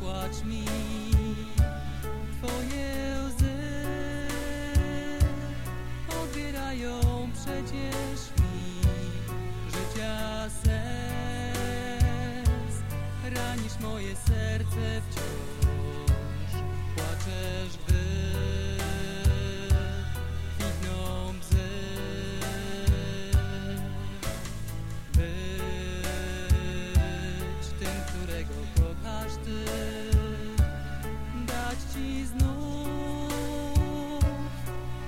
płacz mi Twoje łzy. Odbierają przecież mi Życia sens Ranisz moje serce wciąż. Płaczesz, gdy którego Ty Dać Ci znów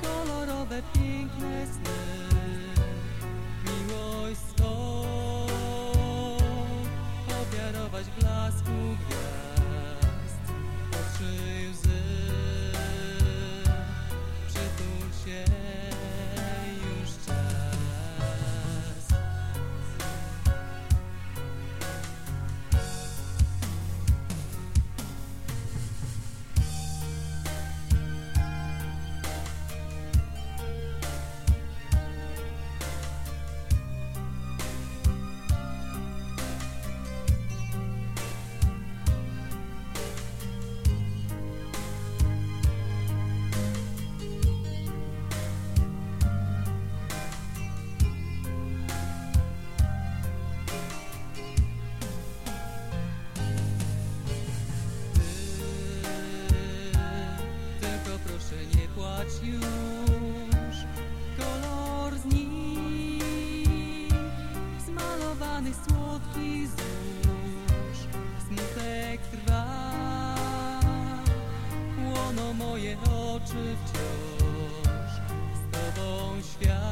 kolorowe, piękne sny. Miłość swą ofiarować blasku gwiazd Zmalowanych słodkich złóż Smutek trwa. Łono moje oczy wciąż Z tobą świat